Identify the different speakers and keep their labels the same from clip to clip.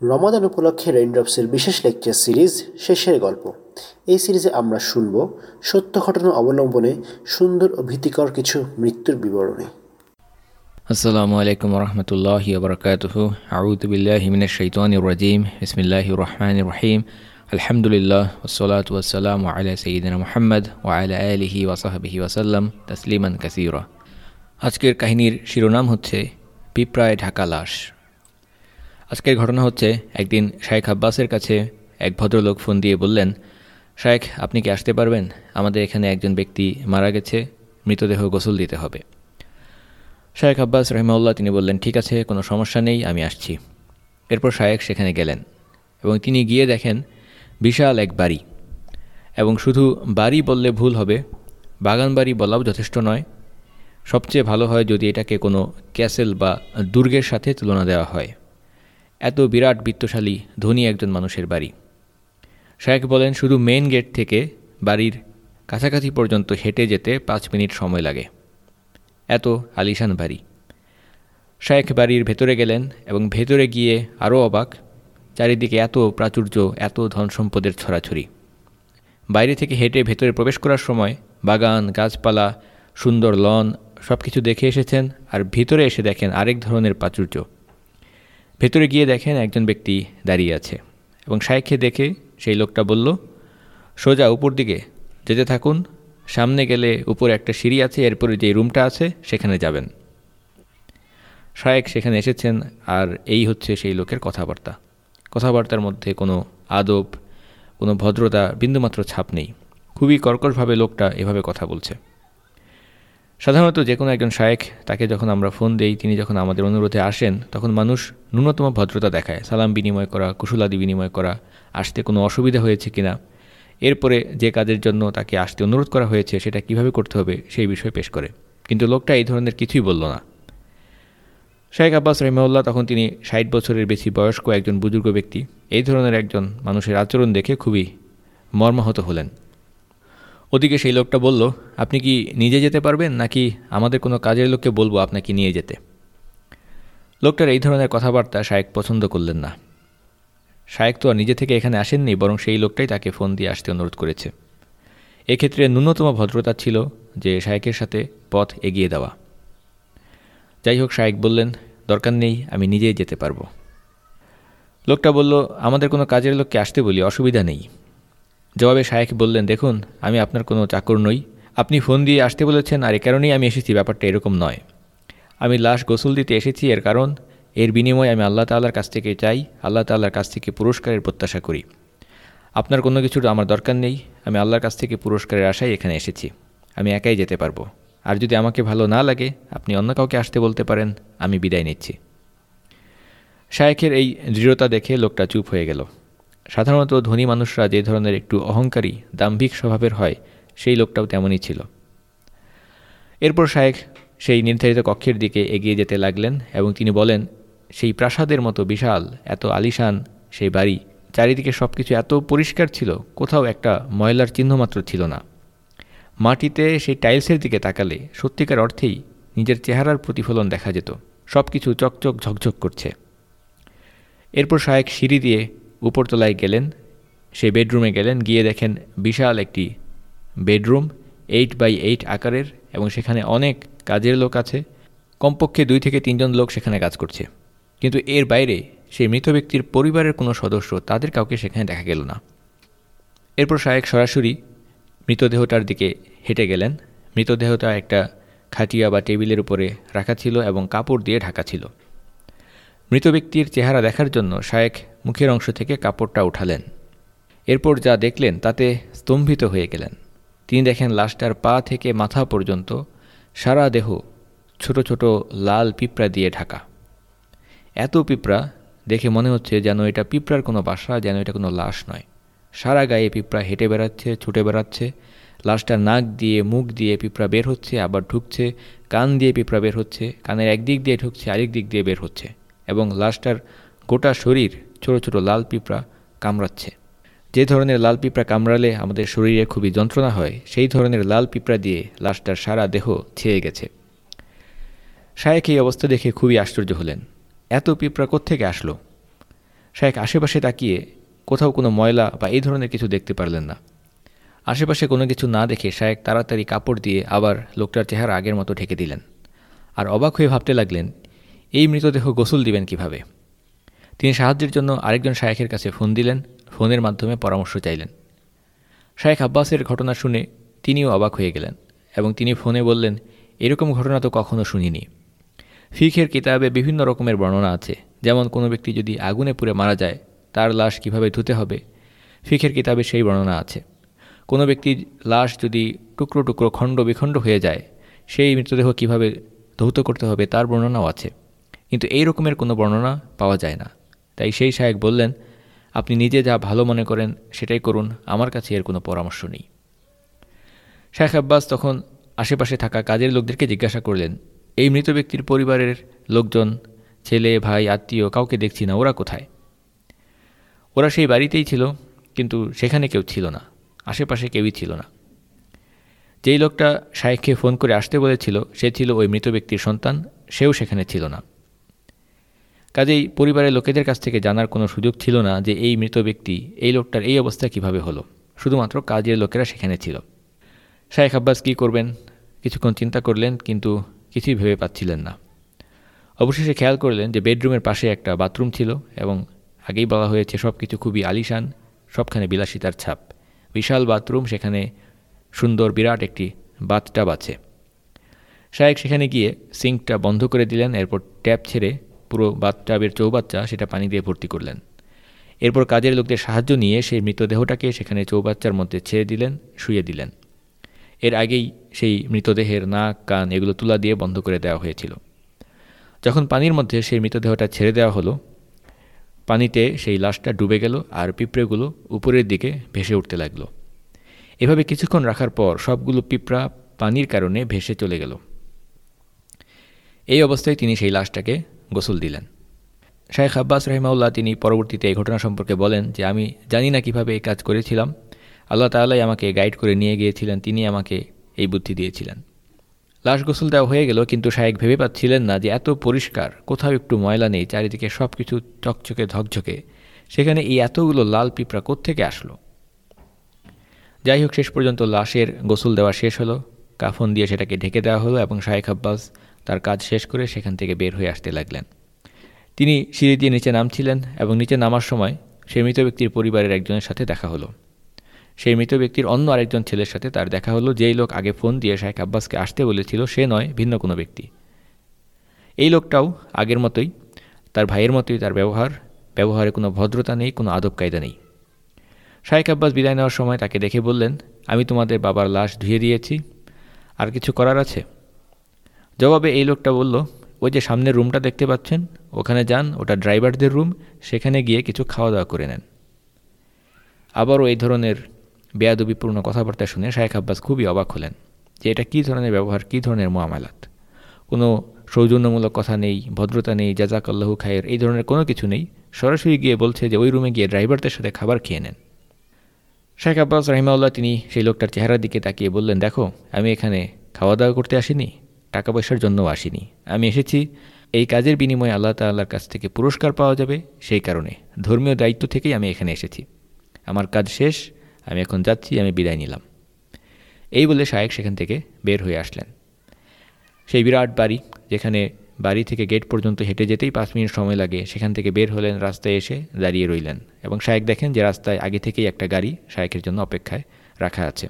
Speaker 1: রমাদান উপলক্ষে রেইনড্রপসের বিশেষ lecture series শেষের গল্প। এই সিরিজে আমরা শুনব সত্য ঘটনা অবলম্বনে সুন্দর ও ভীতিকর কিছু মৃত্যুর বিবরণী।
Speaker 2: আসসালামু আলাইকুম রহমতুল্লাহ বরকাতহ হিমিন শৈতান রাজিম। বিসমিল্লাহ রহমান রহিম। আলহামদুলিল্লাহ ওসলাত ওসালাম আলা সঈদিন মোহাম্মদ ওয়ালা আলহি ওয়াসাহাবিহি ওয়াসাল্লাম তসলিমান কাসিরা। আজকের কাহিনীর শিরোনাম হচ্ছে পিঁপড়ায় ঢাকা লাশ। আজকের ঘটনা হচ্ছে, একদিন শায়েখ আব্বাসের কাছে এক ভদ্রলোক ফোন দিয়ে বললেন, শায়েখ, আপনি কি আসতে পারবেন? আমাদের এখানে একজন ব্যক্তি মারা গেছে, মৃতদেহ গোসল দিতে হবে। শায়েখ আব্বাস রহমাউল্লাহ তিনি বললেন, ঠিক আছে, কোনো সমস্যা নেই, আমি আসছি। এরপর শায়েখ সেখানে গেলেন এবং তিনি গিয়ে দেখেন, বিশাল এক বাড়ি। এবং শুধু বাড়ি বললে ভুল হবে, বাগান বাড়ি বলাও যথেষ্ট নয়। সবচেয়ে ভালো হয় যদি এটাকে কোনো ক্যাসেল বা দুর্গের সাথে তুলনা দেওয়া হয়। এত বিরাট বিত্তশালী, ধনী একজন মানুষের বাড়ি। শায়েক বলেন, শুধু মেন গেট থেকে বাড়ির কাছাকাছি পর্যন্ত হেঁটে যেতে পাঁচ মিনিট সময় লাগে। এত আলিশান বাড়ি। শায়েখ বাড়ির ভেতরে গেলেন এবং ভেতরে গিয়ে আরও অবাক, চারিদিকে এত প্রাচুর্য, এত ধন সম্পদের ছড়াছড়ি। বাইরে থেকে হেঁটে ভেতরে প্রবেশ করার সময় বাগান, গাছপালা, সুন্দর লন সব কিছু দেখে এসেছেন আর ভিতরে এসে দেখেন আরেক ধরনের প্রাচুর্য। ভেতরে গিয়ে দেখেন একজন ব্যক্তি দাঁড়িয়ে আছে এবং শাইখে দেখে সেই লোকটা বলল, সোজা উপর দিকে যেতে থাকুন, সামনে গেলে উপরে একটা সিঁড়ি আছে, এরপরে যে রুমটা আছে সেখানে যাবেন। শায়েক সেখানে এসেছেন আর এই হচ্ছে সেই লোকের কথাবার্তা। কথাবার্তার মধ্যে কোনো আদব, কোনো ভদ্রতা, বিন্দুমাত্র ছাপ নেই। খুবই কর্কশভাবে লোকটা এভাবে কথা বলছে। সাধারণত যে কোনো একজন শায়েখ তাকে যখন আমরা ফোন দেই, তিনি যখন আমাদের অনুরোধে আসেন, তখন মানুষ ন্যূনতম ভদ্রতা দেখায়, সালাম বিনিময় করা, কুশলাদি বিনিময় করা, আসতে কোনো অসুবিধা হয়েছে কিনা, এরপরে যে কাজের জন্য তাকে আসতে অনুরোধ করা হয়েছে, সেটা কীভাবে করতে হবে, সেই বিষয়ে পেশ করে। কিন্তু লোকটা এই ধরনের কিছুই বলল না। শাহেখ আব্বাস রহমাউল্লাহ তখন তিনি ষাট বছরের বেশি বয়স্ক একজন বুজুর্গ ব্যক্তি, এই ধরনের একজন মানুষের আচরণ দেখে খুবই মর্মাহত হলেন। ওদিকে সেই লোকটা বলল, আপনি কি নিজে যেতে পারবেন নাকি আমাদের কোনো কাজের লোককে বলব আপনাকে নিয়ে যেতে? লোকটার এই ধরনের কথাবার্তা শায়েক পছন্দ করলেন না। শায়েক তো আর নিজে থেকে এখানে আসেননি, বরং সেই লোকটাই তাকে ফোন দিয়ে আসতে অনুরোধ করেছে। এক্ষেত্রে ন্যূনতম ভদ্রতা ছিল যে শায়েকের সাথে পথ এগিয়ে দেওয়া। যাই হোক, শায়েক বললেন, দরকার নেই, আমি নিজেই যেতে পারব। লোকটা বলল, আমাদের কোনো কাজের লোককে আসতে বলি, অসুবিধা নেই। জবাবে শায়েখ বললেন, দেখুন, আমি আপনার কোনো চাকর নই। আপনি ফোন দিয়ে আসতে বলেছেন আর এ কারণেই আমি এসেছি, ব্যাপারটা এরকম নয়। আমি লাশ গোসল দিতে এসেছি, এর কারণ, এর বিনিময়ে আমি আল্লাহ তাল্লার কাছ থেকে চাই, আল্লাহ তাল্লার কাছ থেকে পুরস্কারের প্রত্যাশা করি। আপনার কোনো কিছুর আমার দরকার নেই, আমি আল্লাহর কাছ থেকে পুরস্কারের আশায় এখানে এসেছি। আমি একাই যেতে পারব। আর যদি আমাকে ভালো না লাগে, আপনি অন্য কাউকে আসতে বলতে পারেন, আমি বিদায় নিচ্ছি। শায়েখের এই দৃঢ়তা দেখে লোকটা চুপ হয়ে গেল। সাধারণত ধনী মানুষরা যে ধরনের একটু অহংকারী, দাম্ভিক স্বভাবের হয়, সেই লোকটাও তেমনই ছিল। এরপর শায়েখ সেই নির্ধারিত কক্ষের দিকে এগিয়ে যেতে লাগলেন এবং তিনি বলেন, সেই প্রাসাদের মতো বিশাল, এত আলিশান সেই বাড়ি, চারিদিকে সব কিছু এত পরিষ্কার ছিল, কোথাও একটা ময়লার চিহ্নমাত্র ছিল না। মাটিতে সেই টাইলসের দিকে তাকালে সত্যিকার অর্থেই নিজের চেহারার প্রতিফলন দেখা যেত সব কিছু চকচক ঝকঝক করছে। এরপর শায়েক সিঁড়ি দিয়ে উপরতলায় গেলেন সে বেডরুমে গেলেন, গিয়ে দেখেন বিশাল একটি বেডরুম এইট বাই এইট আকারের এবং সেখানে অনেক কাজের লোক আছে। কমপক্ষে দুই থেকে তিনজন লোক সেখানে কাজ করছে। কিন্তু এর বাইরে সেই মৃত ব্যক্তির পরিবারের কোনো সদস্য তাদের কাউকে সেখানে দেখা গেল না। এরপর শায়েক সরাসরি মৃতদেহটার দিকে হেঁটে গেলেন। মৃতদেহটা একটা খাটিয়া বা টেবিলের উপরে রাখা ছিল এবং কাপড় দিয়ে ঢাকা ছিল। মৃত ব্যক্তির চেহারা দেখার জন্য শায়েক মুখের অংশ থেকে কাপড়টা উঠালেন। এরপর যা দেখলেন তাতে স্তম্ভিত হয়ে গেলেন। তিনি দেখেন লাশটার পা থেকে মাথা পর্যন্ত সারা দেহ ছোট ছোট লাল পিঁপড়া দিয়ে ঢাকা। এত পিঁপড়া দেখে মনে হচ্ছে যেন এটা পিঁপড়ার কোনো বাসা, যেন এটা কোনো লাশ নয়। সারা গায়ে পিঁপড়া হেঁটে বেড়াচ্ছে, ছুটে বেড়াচ্ছে। লাশটা নাক দিয়ে, মুখ দিয়ে পিঁপড়া বের হচ্ছে, আবার ঢুকছে, কান দিয়ে পিঁপড়া বের হচ্ছে, কানের একদিক দিয়ে ঢুকছে, আরেক দিক দিয়ে বের হচ্ছে। এবং লাশটার গোটা শরীর ছোট ছোট লাল পিঁপড়া কামড়াচ্ছে। যে ধরনের লাল পিঁপড়া কামড়ালে আমাদের শরীরে খুবই যন্ত্রণা হয়, সেই ধরনের লাল পিঁপড়া দিয়ে লাশটার সারা দেহ ছেয়ে গেছে। শায়েক এই অবস্থা দেখে খুবই আশ্চর্য হলেন। এত পিঁপড়া কোত্থেকে আসলো? শায়েখ আশেপাশে তাকিয়ে কোথাও কোনো ময়লা বা এই ধরনের কিছু দেখতে পারলেন না। আশেপাশে কোনো কিছু না দেখে শায়েক তাড়াতাড়ি কাপড় দিয়ে আবার লোকটার চেহারা আগের মতো ঢেকে দিলেন। আর অবাক হয়ে ভাবতে লাগলেন এই মৃতদেহ গোসল দিবেন কীভাবে? তিনি সাহায্যের জন্য আরেকজন শায়েখের কাছে ফোন দিলেন, ফোনের মাধ্যমে পরামর্শ চাইলেন। শায়েখ আব্বাসের ঘটনা শুনে তিনিও অবাক হয়ে গেলেন এবং তিনি ফোনে বললেন, এরকম ঘটনা তো কখনো শুনিনি। ফিখের কিতাবে বিভিন্ন রকমের বর্ণনা আছে। যেমন কোনো ব্যক্তি যদি আগুনে পুড়ে মারা যায়, তার লাশ কীভাবে ধুতে হবে? ফিখের কিতাবে সেই বর্ণনা আছে। কোনো ব্যক্তির লাশ যদি টুকরো টুকরো খণ্ড বিখণ্ড হয়ে যায়, সেই মৃতদেহ কীভাবে ধৌত করতে হবে তার বর্ণনাও আছে। কিন্তু এই রকমের কোনো বর্ণনা পাওয়া যায় না। তাই সেই শায়েক বললেন, আপনি নিজে যা ভালো মনে করেন সেটাই করুন, আমার কাছে এর কোনো পরামর্শ নেই। শায়েখ আব্বাস তখন আশেপাশে থাকা কাজের লোকদেরকে জিজ্ঞাসা করলেন, এই মৃত ব্যক্তির পরিবারের লোকজন, ছেলে, ভাই, আত্মীয়, কাউকে দেখছি না, ওরা কোথায়? ওরা সেই বাড়িতেই ছিল, কিন্তু সেখানে কেউ ছিল না, আশেপাশে কেউই ছিল না। যেই লোকটা শায়েখকে ফোন করে আসতে বলেছিল, সে ছিল ওই মৃত ব্যক্তির সন্তান, সেও সেখানে ছিল না। কাজেই পরিবারের লোকেদের কাছ থেকে জানার কোনো সুযোগ ছিল না যে এই মৃত ব্যক্তি এই লোকটার এই অবস্থা কীভাবে হলো। শুধুমাত্র কাজের লোকেরা সেখানে ছিল। শায়েখ আব্বাস কী করবেন? কিছুক্ষণ চিন্তা করলেন, কিন্তু কিছুই ভেবে পাচ্ছিলেন না। অবশেষে খেয়াল করলেন যে বেডরুমের পাশে একটা বাথরুম ছিল এবং আগেই বলা হয়েছে সব কিছু খুবই আলিশান, সবখানে বিলাসিতার ছাপ। বিশাল বাথরুম, সেখানে সুন্দর বিরাট একটি বাথটাব আছে। শায়েক সেখানে গিয়ে সিঙ্কটা বন্ধ করে দিলেন, এরপর ট্যাপ ছেড়ে পুরো বাথটাবের চৌবাচ্চা সেটা পানি দিয়ে ভর্তি করলেন। এরপর কাজের লোকদের সাহায্য নিয়ে সেই মৃতদেহটাকে সেখানে চৌবাচ্চার মধ্যে ছেড়ে দিলেন, শুয়ে দিলেন। এর আগেই সেই মৃতদেহের নাক, কান এগুলো তুলা দিয়ে বন্ধ করে দেওয়া হয়েছিল। যখন পানির মধ্যে সেই মৃতদেহটা ছেড়ে দেওয়া হলো, পানিতে সেই লাশটা ডুবে গেল আর পিঁপড়েগুলো উপরের দিকে ভেসে উঠতে লাগল। এভাবে কিছুক্ষণ রাখার পর সবগুলো পিঁপড়া পানির কারণে ভেসে চলে গেল। এই অবস্থায় তিনি সেই লাশটাকে গোসল দিলেন। শাহেখ আব্বাস রহিমাউল্লাহ তিনি পরবর্তীতে এই ঘটনা সম্পর্কে বলেন যে, আমি জানি না কীভাবে এই কাজ করেছিলাম। আল্লাহ তাল্লাই আমাকে গাইড করে নিয়ে গিয়েছিলেন, তিনি আমাকে এই বুদ্ধি দিয়েছিলেন। লাশ গোসল দেওয়া হয়ে গেল, কিন্তু শায়েক ভেবে পাচ্ছিলেন না যে, এত পরিষ্কার, কোথাও একটু ময়লা নেই, চারিদিকে সব কিছু চকচকে ধকঝকে। সেখানে এই এতগুলো লাল পিঁপড়া কোত্থেকে আসলো? যাই হোক, শেষ পর্যন্ত লাশের গোসল দেওয়া শেষ হলো। কাফন দিয়ে সেটাকে ঢেকে দেওয়া হলো এবং শায়েখ আব্বাস তার কাজ শেষ করে সেখান থেকে বের হয়ে আসতে লাগলেন। তিনি সিঁড়ি দিয়ে নিচে নামছিলেন এবং নিচে নামার সময় সে মৃত ব্যক্তির পরিবারের একজনের সাথে দেখা হলো। সেই মৃত ব্যক্তির অন্য আরেকজন ছেলের সাথে তার দেখা হলো, যেই লোক আগে ফোন দিয়ে শাহেখ আব্বাসকে আসতে বলেছিল, সে নয়, ভিন্ন কোনো ব্যক্তি। এই লোকটাও আগের মতোই, তার ভাইয়ের মতোই তার ব্যবহার, ব্যবহারে কোনো ভদ্রতা নেই, কোনো আদব কায়দা নেই। শাহেখ আব্বাস বিদায় নেওয়ার সময় তাকে দেখে বললেন, আমি তোমাদের বাবার লাশ ধুয়ে দিয়েছি। আর কিছু করার আছে? জবাবে এই লোকটা বলল, ওই যে সামনের রুমটা দেখতে পাচ্ছেন, ওখানে যান, ওটা ড্রাইভারদের রুম সেখানে গিয়ে কিছু খাওয়া দাওয়া করে নেন। আবারও এই ধরনের বেয়াদবিপূর্ণ কথাবার্তা শুনে শায়েখ আব্বাস খুবই অবাক হলেন যে এটা কী ধরনের ব্যবহার, কী ধরনের মোয়ামালাত কোনো সৌজন্যমূলক কথা নেই, ভদ্রতা নেই জাজাকাল্লাহু খায়ের, এই ধরনের কোনো কিছু নেই। সরাসরি গিয়ে বলছে যে ওই রুমে গিয়ে ড্রাইভারদের সাথে খাবার খেয়ে নেন। শেখ আব্বাস রাহিমাউল্লাহ তিনি সেই লোকটার চেহারার দিকে তাকিয়ে বললেন, দেখো, আমি এখানে খাওয়া দাওয়া করতে আসিনি। টাকা পয়সার জন্যও আসিনি। আমি এসেছি, এই কাজের বিনিময়ে আল্লাহ তাল্লাহর কাছ থেকে পুরস্কার পাওয়া যাবে সেই কারণে। ধর্মীয় দায়িত্ব থেকেই আমি এখানে এসেছি। আমার কাজ শেষ, আমি এখন যাচ্ছি, আমি বিদায় নিলাম। এই বলে শায়েক সেখান থেকে বের হয়ে আসলেন। সেই বিরাট বাড়ি, যেখানে বাড়ি থেকে গেট পর্যন্ত হেঁটে যেতেই পাঁচ মিনিট সময় লাগে, সেখান থেকে বের হলেন, রাস্তায় এসে দাঁড়িয়ে রইলেন এবং শায়েক দেখেন যে রাস্তায় আগে থেকেই একটা গাড়ি শায়েকের জন্য অপেক্ষায় রাখা আছে।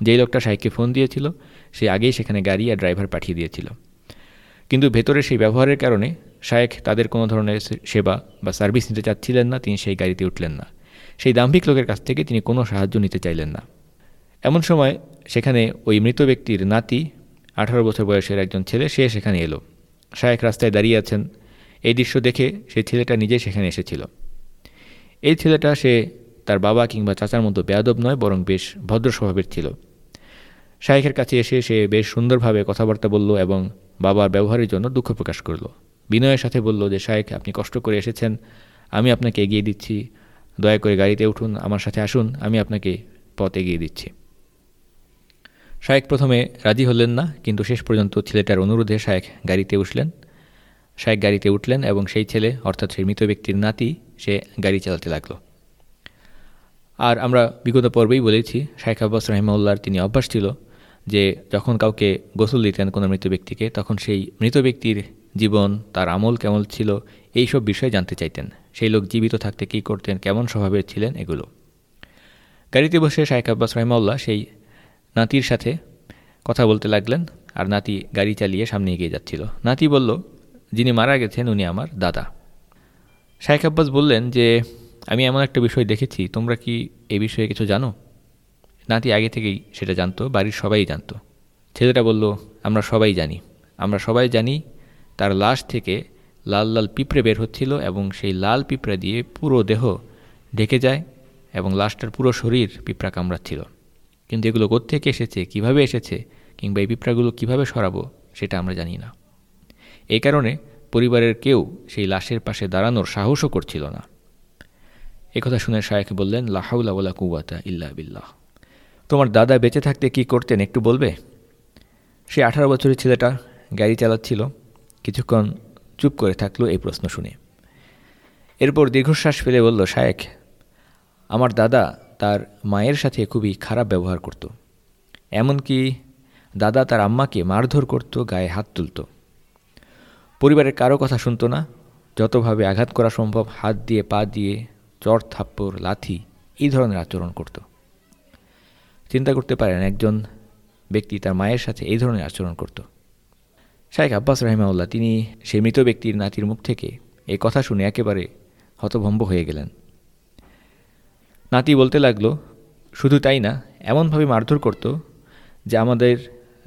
Speaker 2: যেই লোকটা শায়েককে ফোন দিয়েছিল সে আগেই সেখানে গাড়ি আর ড্রাইভার পাঠিয়ে দিয়েছিল। কিন্তু ভেতরে সেই ব্যবহারের কারণে শায়েক তাদের কোনো ধরনের সেবা বা সার্ভিস নিতে চাচ্ছিলেন না, তিনি সেই গাড়িতে উঠলেন না। সেই দাম্ভিক লোকের কাছ থেকে তিনি কোনো সাহায্য নিতে চাইলেন না। এমন সময় সেখানে ওই মৃত ব্যক্তির নাতি, আঠারো বছর বয়সের একজন ছেলে, সে সেখানে এলো। শায়েক রাস্তায় দাঁড়িয়ে আছেন। এই দৃশ্য দেখে সেই ছেলেটা নিজে সেখানে এসেছিল। এই ছেলেটা সে তার বাবা কিংবা চাচার মতো বেয়াদব নয়, বরং বেশ ভদ্র স্বভাবের ছিল। শায়েখের কাছে এসে সে বেশ সুন্দরভাবে কথাবার্তা বলল এবং বাবার ব্যবহারের জন্য দুঃখ প্রকাশ করল। বিনয়ের সাথে বলল যে শায়েখ আপনি কষ্ট করে এসেছেন। আমি আপনাকে এগিয়ে দিচ্ছি। দয়া করে গাড়িতে উঠুন, আমার সাথে আসুন। আমি আপনাকে পথ এগিয়ে দিচ্ছি। শায়েক প্রথমে রাজি হলেন না, কিন্তু শেষ পর্যন্ত ছেলেটার অনুরোধে শায়েক গাড়িতে উঠলেন। শায়েক গাড়িতে উঠলেন এবং সেই ছেলে, অর্থাৎ সেই মৃত ব্যক্তির নাতি, সে গাড়ি চালাতে লাগল। আর আমরা বিগত পর্বেই বলেছি, শাইখ আব্বাস রহিমাউল্লাহর তিনি অভ্যাস ছিল যে যখন কাউকে গোসল দিতেন কোনো মৃত ব্যক্তিকে, তখন সেই মৃত ব্যক্তির জীবন, তার আমল কেমন ছিল, এই সব বিষয়ে জানতে চাইতেন। সেই লোক জীবিত থাকতে কী করতেন, কেমন স্বভাবের ছিলেন, এগুলো। গাড়িতে বসে শাইখ আব্বাস রহিমাউল্লাহ সেই নাতির সাথে কথা বলতে লাগলেন আর নাতি গাড়ি চালিয়ে সামনে এগিয়ে যাচ্ছিল। নাতি বলল, যিনি মারা গেছেন উনি আমার দাদা। শাইখ আব্বাস বললেন যে, আমি এমন একটা বিষয় দেখেছি, তোমরা কি এ বিষয়ে কিছু জানো? নাতি আগে থেকেই সেটা জানতো, বাড়ির সবাই জানতো। ছেলেটা বলল, আমরা সবাই জানি। আমরা সবাই জানি তার লাশ থেকে লাল লাল পিঁপড়ে বের হচ্ছিল এবং সেই লাল পিঁপড়া দিয়ে পুরো দেহ ঢেকে যায় এবং লাশটার পুরো শরীর পিঁপড়া কামড়াচ্ছিল। কিন্তু এগুলো কোত্থেকে এসেছে, কীভাবে এসেছে কিংবা এই পিঁপড়াগুলো কীভাবে সরাবো সেটা আমরা জানি না। এই কারণে পরিবারের কেউ সেই লাশের পাশে দাঁড়ানোর সাহসও করছিল না। একথা শুনে শায়েখ বললেন লাহাউলা কুয়াতা ইল্লা বিল্লাহ। তোমার দাদা বেঁচে থাকতে কি করতেন একটু বলবে? সে আঠারো বছরের ছেলেটা গাড়ি চালাচ্ছিল। কিছুক্ষণ চুপ করে থাকল এই প্রশ্ন শুনে। এরপর দীর্ঘশ্বাস ফেলে বলল, শায়েখ, আমার দাদা তার মায়ের সাথে খুবই খারাপ ব্যবহার করত। এমনকি দাদা তার আম্মাকে মারধর করত, গায়ে হাত তুলত। পরিবারের কারও কথা শুনতো না। যতভাবে আঘাত করা সম্ভব হাত দিয়ে, পা দিয়ে, চর, থাপ্পড়, লাথি এই ধরনের আচরণ করত। চিন্তা করতে পারেন, একজন ব্যক্তি তার মায়ের সাথে এই ধরনের আচরণ করত। শাহেখ আব্বাস রাহিমাউল্লাহ তিনি সেই মৃত ব্যক্তির নাতির মুখ থেকে এই কথা শুনে একেবারে হতভম্ব হয়ে গেলেন। নাতি বলতে লাগল, শুধু তাই না, এমনভাবে মারধর করত যে আমাদের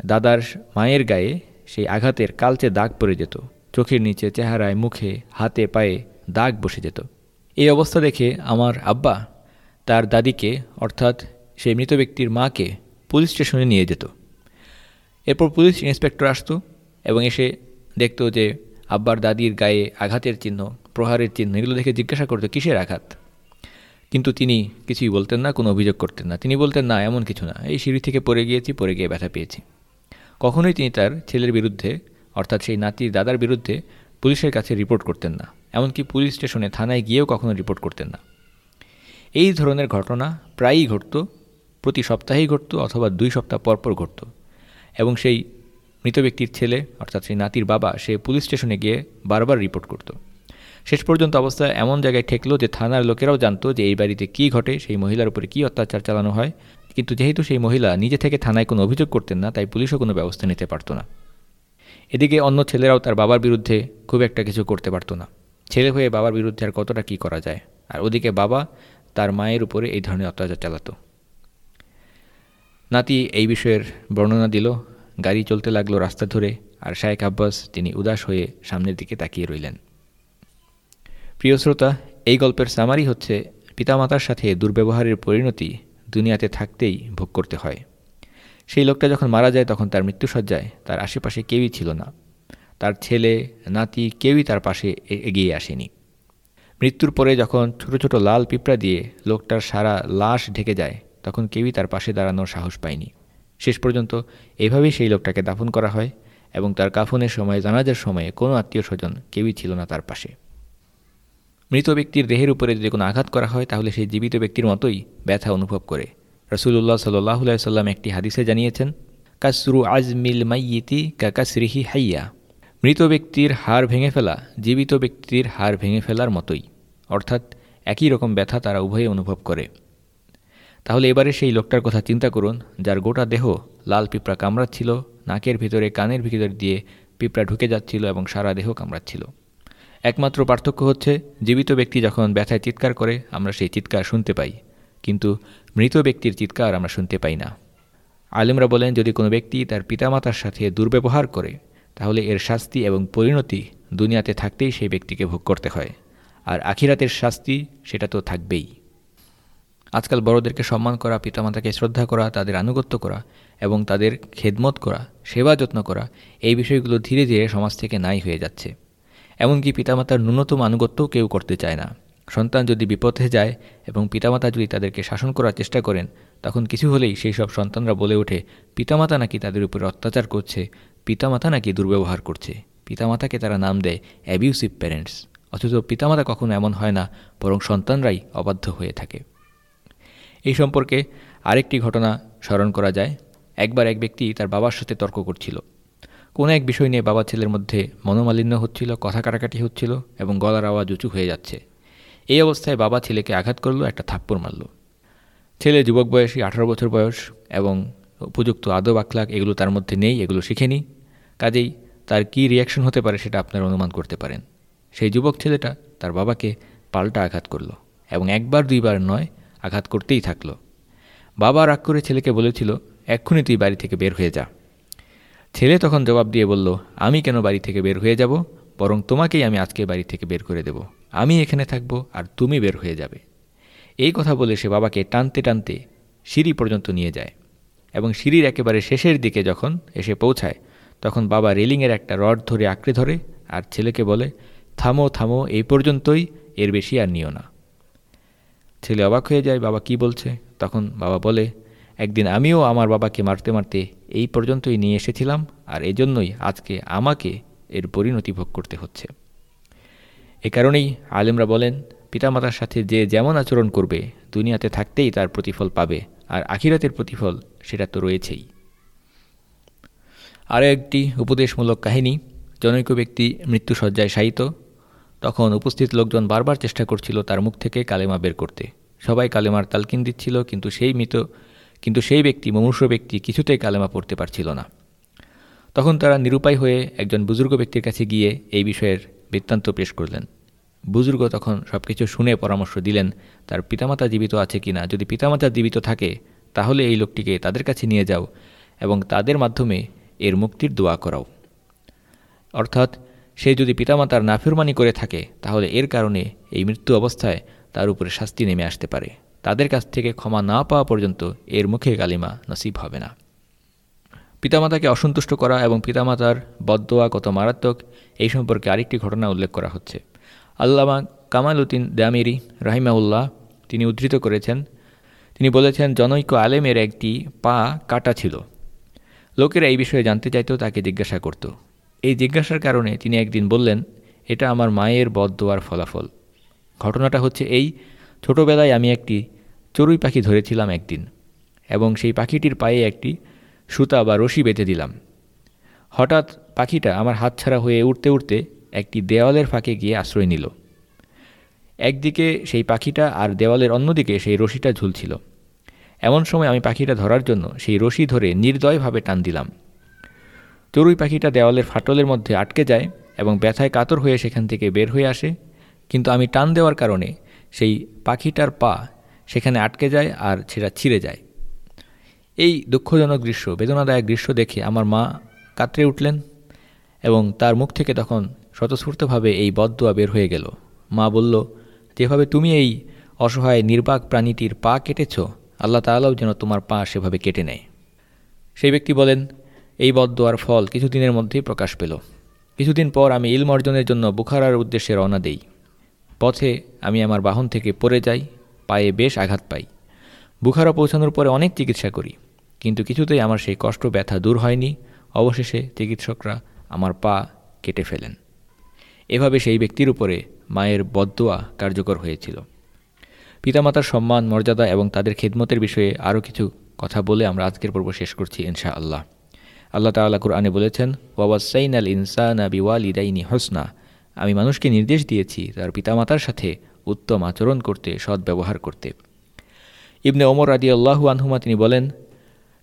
Speaker 2: দাদার মায়ের গায়ে সেই আঘাতের কালচে দাগ পড়ে যেত, চোখের নিচে, চেহারায়, মুখে, হাতে, পায়ে দাগ বসে যেত। এই অবস্থা দেখে আমার আব্বা তার দাদিকে, অর্থাৎ সেই মৃত ব্যক্তির মাকে পুলিশ স্টেশনে নিয়ে যেত। এরপর পুলিশ ইন্সপেক্টর আসতো এবং এসে দেখত যে আব্বার দাদির গায়ে আঘাতের চিহ্ন, প্রহারের চিহ্ন, এগুলো দেখে জিজ্ঞাসা করতো, কিসের আঘাত? কিন্তু তিনি কিছুই বলতেন না, কোনো অভিযোগ করতেন না। তিনি বলতেন, না, এমন কিছু না। এই সিঁড়ি থেকে পড়ে গিয়েছি, পড়ে গিয়ে ব্যথা পেয়েছি। কখনোই তিনি তার ছেলের বিরুদ্ধে, অর্থাৎ সেই নাতির দাদার বিরুদ্ধে পুলিশের কাছে রিপোর্ট করতেন না। এমনকি পুলিশ স্টেশনে থানায় গিয়েও কখনো রিপোর্ট করতেন না। এই ধরনের ঘটনা প্রায়ই ঘটত প্রতি সপ্তাহেই ঘটত অথবা দুই সপ্তাহ পরপর ঘটত। এবং সেই মৃত ব্যক্তির ছেলে, অর্থাৎ সেই নাতির বাবা, সে পুলিশ স্টেশনে গিয়ে বারবার রিপোর্ট করত। শেষ পর্যন্ত অবস্থা এমন জায়গায় ঠেকলো যে থানার লোকেরাও জানতো যে এই বাড়িতে কী ঘটে, সেই মহিলার উপরে কী অত্যাচার চালানো হয়। কিন্তু যেহেতু সেই মহিলা নিজে থেকে থানায় কোনো অভিযোগ করতেন না, তাই পুলিশও কোনো ব্যবস্থা নিতে পারত না। এদিকে অন্য ছেলেরাও তার বাবার বিরুদ্ধে খুব একটা কিছু করতে পারত না। ছেলে হয়ে বাবার বিরুদ্ধে আর কতটা কী করা যায়? আর ওদিকে বাবা তার মায়ের উপরে এই ধরনের অত্যাচার চালাতো। নাতি এই বিষয়ের বর্ণনা দিল। গাড়ি চলতে লাগল রাস্তা ধরে আর শায়েক আব্বাস তিনি উদাস হয়ে সামনের দিকে তাকিয়ে রইলেন। প্রিয় শ্রোতা, এই গল্পের সামারি হচ্ছে, পিতামাতার সাথে দুর্ব্যবহারের পরিণতি দুনিয়াতে থাকতেই ভোগ করতে হয়। সেই লোকটা যখন মারা যায় তখন তার মৃত্যুসজ্জায় তার আশেপাশে কেউই ছিল না। তার ছেলে, নাতি কেউই তার পাশে এগিয়ে আসেনি। মৃত্যুর পরে যখন ছোট ছোট লাল পিঁপড়া দিয়ে লোকটার সারা লাশ ঢেকে যায় তখন কেউই তার পাশে দাঁড়ানোর সাহস পায়নি। শেষ পর্যন্ত এভাবেই সেই লোকটাকে দাফন করা হয় এবং তার কাফনের সময়, জানাজার সময়ে কোনো আত্মীয় স্বজন কেউই ছিল না তার পাশে। মৃত ব্যক্তির দেহের উপরে যদি কোনো আঘাত করা হয়, তাহলে সেই জীবিত ব্যক্তির মতোই ব্যথা অনুভব করে। রসুল্লাহ সাল্লাহ সাল্লাম একটি হাদিসে জানিয়েছেন, কাসরু আজমিল মাইয়িতি কাকাসরিহি হাইয়া। মৃত ব্যক্তির হাড় ভেঙে ফেলা জীবিত ব্যক্তির হাড় ভেঙে ফেলার মতোই। অর্থাৎ একই রকম ব্যথা তারা উভয়ে অনুভব করে। তাহলে এবারে সেই লোকটার কথা চিন্তা করুন, যার গোটা দেহ লাল পিঁপড়া কামড়াচ্ছিল, নাকের ভিতরে কানের ভিতর দিয়ে পিঁপড়া ঢুকে যাচ্ছিল এবং সারা দেহ কামড়াচ্ছিল। একমাত্র পার্থক্য হচ্ছে, জীবিত ব্যক্তি যখন ব্যথায় চিৎকার করে, আমরা সেই চিৎকার শুনতে পাই। কিন্তু মৃত ব্যক্তির চিৎকার আমরা শুনতে পাই না। আলিমরা বলেন, যদি কোনো ব্যক্তি তার পিতামাতার সাথে দুর্ব্যবহার করে, তাহলে এর শাস্তি এবং পরিণতি দুনিয়াতে থাকতেই সেই ব্যক্তিকে ভোগ করতে হয়। আর আখিরাতের শাস্তি সেটা তো থাকবেই। আজকাল বড়দেরকে সম্মান করা, পিতামাতাকে শ্রদ্ধা করা, তাদের আনুগত্য করা এবং তাদের খেদমত করা, সেবা যত্ন করা, এই বিষয়গুলো ধীরে ধীরে সমাজ থেকে নাই হয়ে যাচ্ছে। এমনকি পিতামাতার ন্যূনতম আনুগত্যও কেউ করতে চায় না। সন্তান যদি বিপথে যায় এবং পিতামাতা যদি তাদেরকে শাসন করার চেষ্টা করেন, তখন কিছু হলেই সেই সব সন্তানরা বলে ওঠে, পিতামাতা নাকি তাদের উপরে অত্যাচার করছে, পিতামাতা নাকি দুর্ব্যবহার করছে, পিতামাতাকে তারা নাম দেয় অ্যাবিউসিভ প্যারেন্টস অথচ পিতামাতা কখনো এমন হয় না, বরং সন্তানরাই অবাধ্য হয়ে থাকে। এই সম্পর্কে আরেকটি ঘটনা স্মরণ করা যায়। একবার এক ব্যক্তি তার বাবার সাথে তর্ক করছিল। কোনো এক বিষয় নিয়ে বাবা ছেলের মধ্যে মনোমালিন্য হচ্ছিল, কথা কাটাকাটি হচ্ছিল এবং গলার আওয়াজ উঁচু হয়ে যাচ্ছে। এই অবস্থায় বাবা ছেলেকে আঘাত করল, একটা থাপ্পড় মারল। ছেলে যুবক বয়সী আঠারো বছর বয়স এবং উপযুক্ত আদব আখলাক এগুলো তার মধ্যে নেই, এগুলো শিখেনি। কাজেই তার কী রিয়াকশন হতে পারে সেটা আপনারা অনুমান করতে পারেন। সেই যুবক ছেলেটা তার বাবাকে পাল্টা আঘাত করল এবং একবার, দুইবার নয় আঘাত করতেই থাকল। বাবা রাগ করে ছেলেকে বলেছিল, এক্ষুনি তুই বাড়ি থেকে বের হয়ে যা। ছেলে তখন জবাব দিয়ে বলল, আমি কেন বাড়ি থেকে বের হয়ে যাব? বরং তোমাকেই আমি আজকে বাড়ি থেকে বের করে দেব। আমি এখানে থাকব আর তুমি বের হয়ে যাবে। এই কথা বলে সে বাবাকে টানতে টানতে সিঁড়ি পর্যন্ত নিয়ে যায় এবং সিঁড়ির একেবারে শেষের দিকে যখন এসে পৌঁছায়, তখন বাবা রেলিংয়ের একটা রড ধরে আঁকড়ে ধরে আর ছেলেকে বলে, থামো থামো, এই পর্যন্তই, এর বেশি আর নিও না। ছেলে অবাক হয়ে যায়, বাবা কি বলছে? তখন বাবা বলে, একদিন আমিও আমার বাবাকে মারতে মারতে এই পর্যন্তই নিয়ে এসেছিলাম আর এজন্যই আজকে আমাকে এর পরিণতি ভোগ করতে হচ্ছে। এ কারণেই আলেমরা বলেন, পিতামাতার সাথে যে যেমন আচরণ করবে, দুনিয়াতে থাকতেই তার প্রতিফল পাবে আর আখিরাতের প্রতিফল সেটা তো রয়েছেই। আরও একটি উপদেশমূলক কাহিনী, জনৈক ব্যক্তি মৃত্যুসজ্জায় শায়িত। তখন উপস্থিত লোকজন বারবার চেষ্টা করছিল তার মুখ থেকে কালেমা বের করতে। সবাই কালেমার তালকিন দিচ্ছিল, কিন্তু সেই মৃত, কিন্তু সেই ব্যক্তি মনুষ্য ব্যক্তি কিছুতেই কালেমা পড়তে পারছিল না। তখন তারা নিরুপায় হয়ে একজন বুজুর্গ ব্যক্তির কাছে গিয়ে এই বিষয়ের বৃত্তান্ত পেশ করলেন। বুজুর্গ তখন সব কিছু শুনে পরামর্শ দিলেন, তার পিতামাতা জীবিত আছে কিনা যদি পিতামাতা জীবিত থাকে, তাহলে এই লোকটিকে তাদের কাছে নিয়ে যাও এবং তাদের মাধ্যমে এর মুক্তির দোয়া করাও। অর্থাৎ সে যদি পিতামাতার নাফিরমানি করে থাকে, তাহলে এর কারণে এই মৃত্যু অবস্থায় তার উপরে শাস্তি নেমে আসতে পারে। তাদের কাছ থেকে ক্ষমা না পাওয়া পর্যন্ত এর মুখে কালিমা নসিব হবে না। পিতামাতাকে অসন্তুষ্ট করা এবং পিতামাতার বদোয়া কত মারাত্মক, এই সম্পর্কে আরেকটি ঘটনা উল্লেখ করা হচ্ছে। আল্লামা কামাল উদ্দিন দামিরি রাহিমাউল্লাহ তিনি উদ্ধৃত করেছেন। তিনি বলেছেন, জনৈক আলেমের একটি পা কাটা ছিল। লোকেরা এই বিষয়ে জানতে চাইতেও তাকে জিজ্ঞাসা করত। এই জিজ্ঞাসার কারণে তিনি একদিন বললেন, এটা আমার মায়ের বদোয়ার ফলাফল। ঘটনাটা হচ্ছে এই, ছোটোবেলায় আমি একটি চড়ুই পাখি ধরেছিলাম একদিন, এবং সেই পাখিটির পায়ে একটি সুতা বা রশি বেঁধে দিলাম। হঠাৎ পাখিটা আমার হাতছাড়া হয়ে উঠতে উঠতে একটি দেওয়ালের ফাঁকে গিয়ে আশ্রয় নিল। একদিকে সেই পাখিটা আর দেওয়ালের অন্যদিকে সেই রশিটা ঝুলছিল। এমন সময় আমি পাখিটা ধরার জন্য সেই রশি ধরে নির্দয়ভাবে টান দিলাম। চড়ুই পাখিটা দেওয়ালের ফাটলের মধ্যে আটকে যায় এবং ব্যথায় কাতর হয়ে সেখান থেকে বের হয়ে আসে। কিন্তু আমি টান দেওয়ার কারণে সেই পাখিটার পা সেখানে আটকে যায় আর সেটা ছিঁড়ে যায়। এই দুঃখজনক দৃশ্য, বেদনাদায়ক দৃশ্য দেখে আমার মা কাতরে উঠলেন এবং তার মুখ থেকে তখন স্বতঃস্ফূর্তভাবে এই বদদোয়া বের হয়ে গেল। মা বলল, যেভাবে তুমি এই অসহায় নির্বাক প্রাণীটির পা কেটেছ, আল্লাহ তাআলাও যেন তোমার পা সেভাবে কেটে নেয়। সেই ব্যক্তি বলেন এই বদদোয়ার ফল কিছুদিনের মধ্যেই প্রকাশ পেল। কিছুদিন পর আমি ইলম অর্জনের জন্য বুখারার উদ্দেশ্যে রওনা দেই। পথে আমি আমার বাহন থেকে পড়ে যাই, পায়ে বেশ আঘাত পাই। বুখারা পৌঁছানোর পরে অনেক চিকিৎসা করি, কিন্তু কিছুতেই আমার সেই কষ্ট ব্যথা দূর হয়নি। অবশেষে চিকিৎসকরা আমার পা কেটে ফেলেন। এভাবে সেই ব্যক্তির উপরে মায়ের বদোয়া কার্যকর হয়েছিল। পিতামাতার সম্মান, মর্যাদা এবং তাদের খেদমতের বিষয়ে আরও কিছু কথা বলে আমরা আজকের পর্ব শেষ করছি ইনশা আল্লাহ আল্লাহ তাআলা কুরআনে বলেছেন ওয়াসাইন আল ইনসানা বিওয়ালিদাইনি হসনা। আমি মানুষকে নির্দেশ দিয়েছি তার পিতামাতার সাথে উত্তম আচরণ করতে, সৎ ব্যবহার করতে। ইবনে ওমর আদি আল্লাহু আনহুমা তিনি বলেন,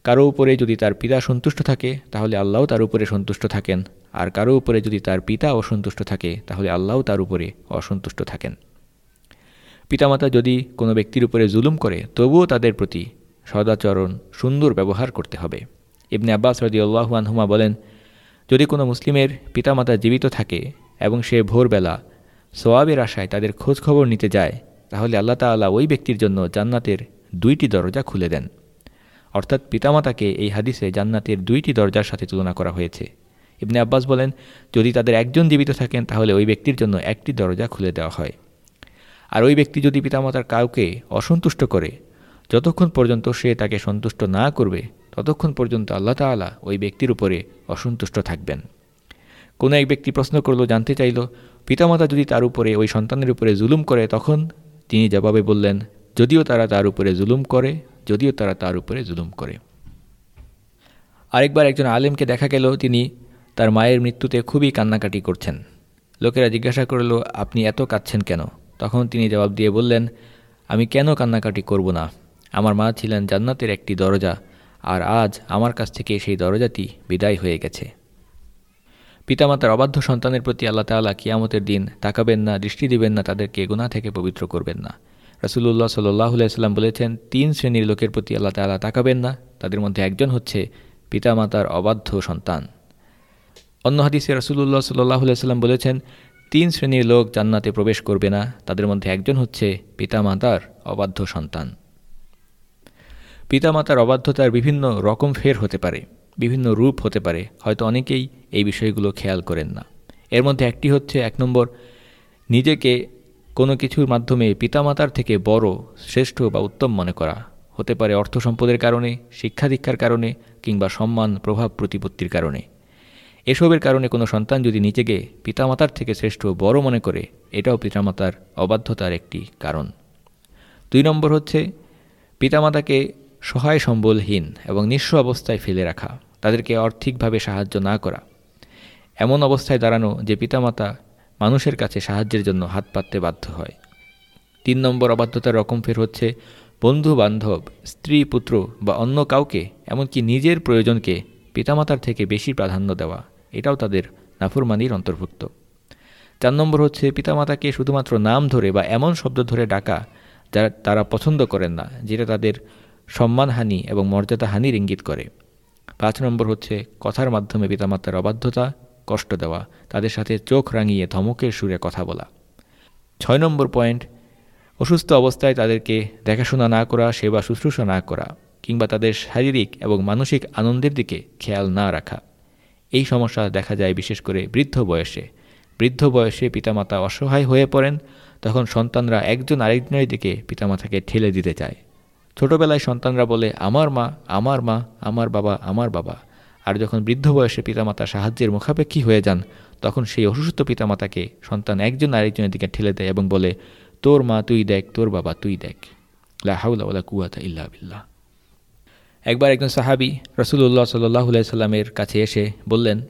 Speaker 2: কারও উপরে যদি তার পিতা সন্তুষ্ট থাকে, তাহলে আল্লাহ তার উপরে সন্তুষ্ট থাকেন। আর কারও উপরে যদি তার পিতা অসন্তুষ্ট থাকে, তাহলে আল্লাহ তার উপরে অসন্তুষ্ট থাকেন। পিতামাতা যদি কোনো ব্যক্তির উপরে জুলুম করে, তবুও তাদের প্রতি সদাচরণ, সুন্দর ব্যবহার করতে হবে। ইবনে আব্বাস রদি আল্লাহু আনহুমা বলেন, যদি কোনো মুসলিমের পিতামাতা জীবিত থাকে এবং সে ভোরবেলা সোয়াবের আশায় তাদের খোঁজখবর নিতে যায়, তাহলে আল্লাহ তাআলা ওই ব্যক্তির জন্য জান্নাতের দুইটি দরজা খুলে দেন। অর্থাৎ পিতামাতাকে এই হাদিসে জান্নাতের দুইটি দরজার সাথে তুলনা করা হয়েছে। ইবনে আব্বাস বলেন, যদি তাদের একজন জীবিত থাকেন, তাহলে ওই ব্যক্তির জন্য একটি দরজা খুলে দেওয়া হয়। আর ওই ব্যক্তি যদি পিতামাতার কাউকে অসন্তুষ্ট করে, যতক্ষণ পর্যন্ত সে তাকে সন্তুষ্ট না করবে ততক্ষণ পর্যন্ত আল্লাহ তাআলা ওই ব্যক্তির উপরে অসন্তুষ্ট থাকবেন। কোনো এক ব্যক্তি প্রশ্ন করল, জানতে চাইল, পিতামাতা যদি তার উপরে, ওই সন্তানের উপরে জুলুম করে, তখন তিনি জবাবে বললেন, যদিও তারা তার উপরে জুলুম করে, যদিও তারা তার উপরে জুলুম করে। আরেকবার একজন আলেমকে দেখা গেল, তিনি তার মায়ের মৃত্যুতে খুবই কান্নাকাটি করছেন। লোকেরা জিজ্ঞাসা করল, আপনি এত কাঁদছেন কেন? তখন তিনি জবাব দিয়ে বললেন, আমি কেন কান্নাকাটি করব না? আমার মা ছিলেন জান্নাতের একটি দরজা আর আজ আমার কাছ থেকে সেই দরজাটি বিদায় হয়ে গেছে। পিতামাতার অবাধ্য সন্তানের প্রতি আল্লাহ তালা কিয়ামতের দিন তাকাবেন না, দৃষ্টি দিবেন না, তাদেরকে গুণা থেকে পবিত্র করবেন না। রসুল্লাহ সাল্লাহ সাল্লাম বলেছেন, তিন শ্রেণির লোকের প্রতি আল্লাহ তালা তাকাবেন না, তাদের মধ্যে একজন হচ্ছে পিতামাতার অবাধ্য সন্তান। অন্য হাদিসে রসুল্লাহ সাল্লাহ সাল্লাম বলেছেন, তিন শ্রেণির লোক জান্নাতে প্রবেশ করবে না, তাদের মধ্যে একজন হচ্ছে পিতামাতার অবাধ্য সন্তান। পিতামাতার অবাধ্যতার বিভিন্ন রকম ফের হতে পারে, বিভিন্ন রূপ হতে পারে, হয়তো অনেকেই এই বিষয়গুলো খেয়াল করেন না। এর মধ্যে একটি হচ্ছে এক নম্বর, নিজেকে কোনো কিছুর মাধ্যমে পিতামাতার থেকে বড়, শ্রেষ্ঠ বা উত্তম মনে করা। হতে পারে অর্থ সম্পদের কারণে, শিক্ষা দীক্ষার কারণে, কিংবা সম্মান, প্রভাব প্রতিপত্তির কারণে। এসবের কারণে কোনো সন্তান যদি নিজেকে পিতামাতার থেকে শ্রেষ্ঠ, বড় মনে করে, এটাও পিতামাতার অবাধ্যতার একটি কারণ। দুই নম্বর হচ্ছে, পিতামাতাকে সহায় সম্বলহীন এবং নিঃস্ব অবস্থায় ফেলে রাখা, তাদেরকে আর্থিকভাবে সাহায্য না করা। এমন অবস্থায় দাঁড়ানো যে পিতামাতা মানুষের কাছে সাহায্যের জন্য হাত পাততে বাধ্য হয়। তিন নম্বর অবাধ্যতার রকম ফের হচ্ছে বন্ধু বান্ধব স্ত্রী পুত্র বা অন্য কাউকে, এমনকি নিজের প্রয়োজনকে পিতামাতার থেকে বেশি প্রাধান্য দেওয়া, এটাও তাদের নাফরমানির অন্তর্ভুক্ত। চার নম্বর হচ্ছে পিতামাতাকে শুধুমাত্র নাম ধরে বা এমন শব্দ ধরে ডাকা, যারা তারা পছন্দ করেন না, যেটা তাদের সম্মানহানি এবং মর্যাদাহানির ইঙ্গিত করে। পাঁচ নম্বর হচ্ছে, কথার মাধ্যমে পিতামাতার অবাধ্যতা, কষ্ট দেওয়া, তাদের সাথে চোখ রাঙিয়ে ধমকের সুরে কথা বলা। ছয় নম্বর পয়েন্ট, অসুস্থ অবস্থায় তাদেরকে দেখাশোনা না করা, সেবা শুশ্রূষা না করা, কিংবা তাদের শারীরিক এবং মানসিক আনন্দের দিকে খেয়াল না রাখা। এই সমস্যা দেখা যায় বিশেষ করে বৃদ্ধ বয়সে। বৃদ্ধ বয়সে পিতামাতা অসহায় হয়ে পড়েন, তখন সন্তানরা একজন আরেকজনের দিকে পিতামাতাকে ঠেলে দিতে চায়। ছোটবেলায় সন্তানরা বলে, আমার মা আমার মা, আমার বাবা আমার বাবা। আর যখন বৃদ্ধ বয়সে পিতামাতা সাহায্যের মুখাপেক্ষী হয়ে যান, তখন সেই অসুস্থ পিতামাতাকে সন্তান একজন আরেকজনের দিকে ঠেলে দেয় এবং বলে, তোর মা তুই দেখ, তোর বাবা তুই দেখ। লাহাউলা কুয়াতা ইল্লা বিল্লাহ। একবার একজন সাহাবি রসুল্লাহ সাল্লাহ সাল্লামের কাছে এসে বললেন,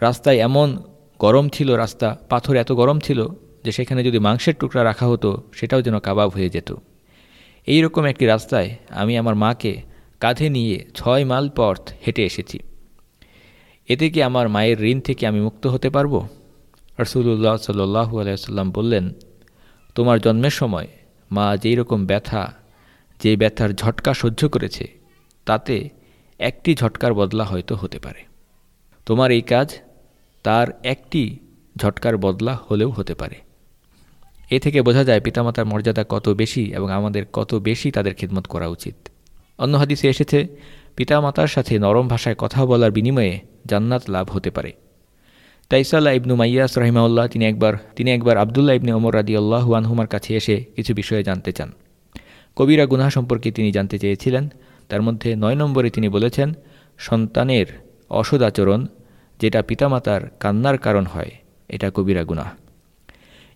Speaker 2: রাস্তায় এমন গরম ছিল, রাস্তা পাথর এত গরম ছিল যে সেখানে যদি মাংসের টুকরা রাখা হতো, সেটাও যেন কাবাব হয়ে যেত। এই রকম একটি রাস্তায় আমি আমার মাকে কাঁধে নিয়ে ছয় মাইল পথ হেঁটে এসেছি। এতে কি আমার মায়ের ঋণ থেকে আমি মুক্ত হতে পারব? রসুল্লাহ সাল্লু আলাইসাল্লাম বললেন, তোমার জন্মের সময় মা যেই রকম ব্যথা, যে ব্যথার ঝটকা সহ্য করেছে, তাতে একটি ঝটকার বদলা হয়তো হতে পারে। তোমার এই কাজ তার একটি ঝটকার বদলা হলেও হতে পারে। এ থেকে বোঝা যায় পিতামাতার মর্যাদা কত বেশি এবং আমাদের কত বেশি তাদের খিদমত করা উচিত। অন্য হাদিসে এসেছে, পিতামাতার সাথে নরম ভাষায় কথা বলার বিনিময়ে জান্নাত লাভ হতে পারে। তাইসাল্লাহ ইবনু মাইয়াস রহিমাউল্লাহ তিনি একবার তিনি একবার আবদুল্লাহ ইবনে ওমর রাদি আল্লাহ আনহুমার কাছে এসে কিছু বিষয়ে জানতে চান। কবিরা গুনাহ সম্পর্কে তিনি জানতে চেয়েছিলেন। তার মধ্যে নয় নম্বরে তিনি বলেছেন, সন্তানের অসদাচরণ যেটা পিতামাতার কান্নার কারণ হয়, এটা কবিরা গুনাহ।